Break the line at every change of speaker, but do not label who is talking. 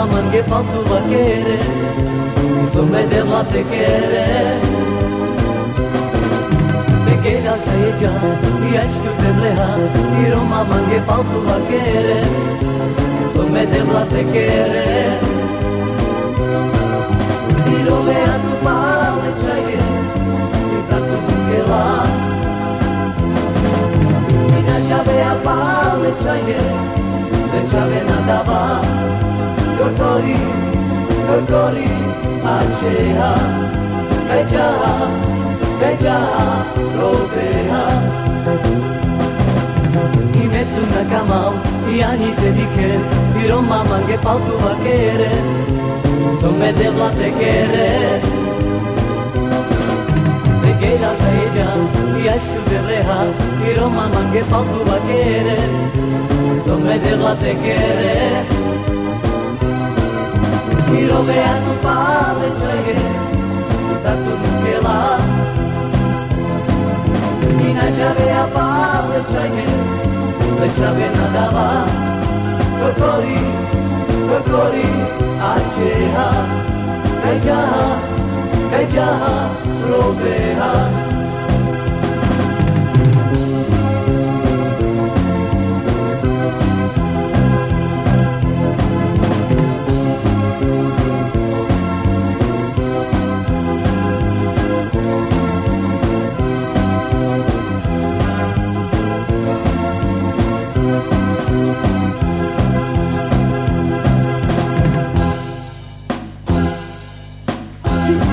ela mangue faltu vaquere Zume de la tekere Tekela çayıca Yaştu devleha Iroma mangue faltu vaquere Zume de la tekere. Irome atu pale çayı Izatu bukela Ina çabea pale çayı Kotori, kotori, achea Beja, beja, rodea I metu na kamau, i ani te dike I roma mange pautu vakere So me de vla te kere. Te geira te eja, i aishu de roma me vla Piroveanu palečaje Zato nukela Inačavea palečaje Lečave nadava Kokori, kokori Ačeha Kajjaha, kajjaha Robeha